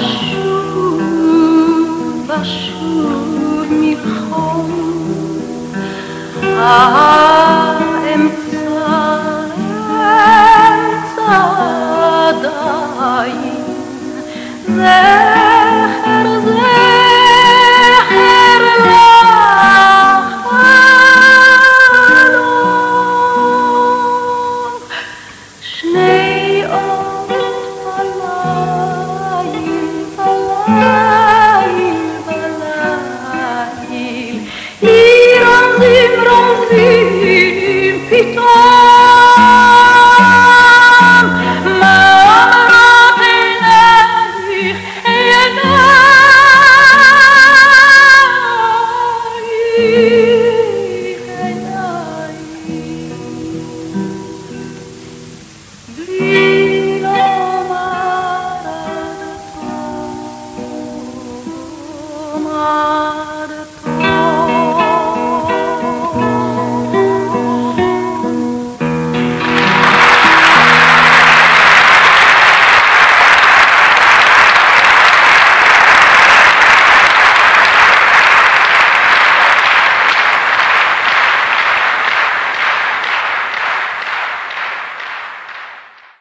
shoot, shoot me home. Ibrahim, Ibrahim, Ibrahim.